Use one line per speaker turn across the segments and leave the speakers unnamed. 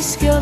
sky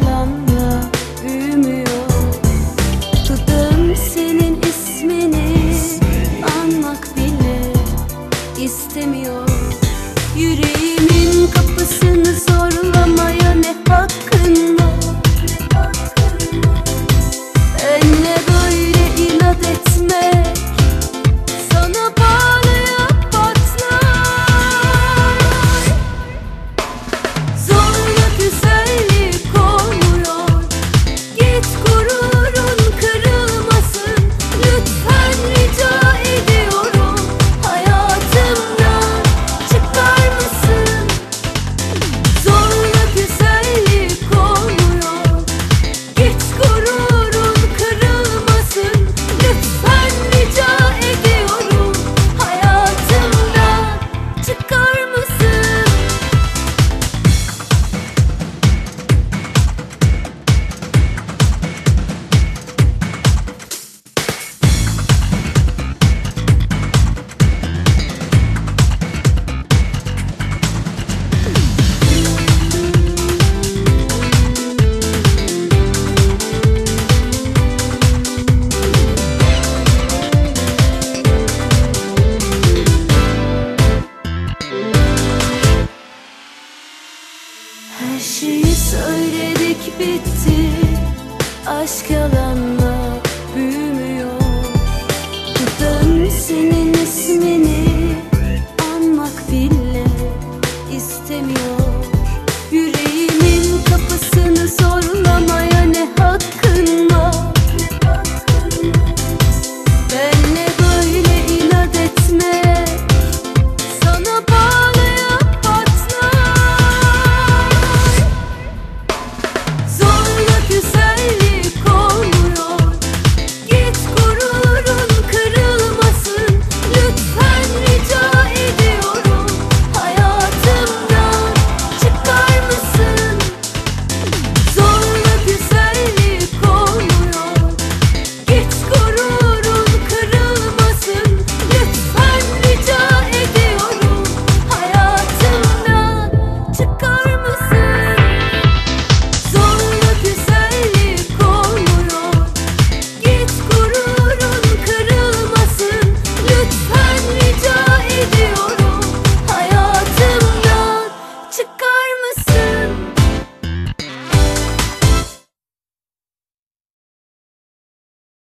aşk?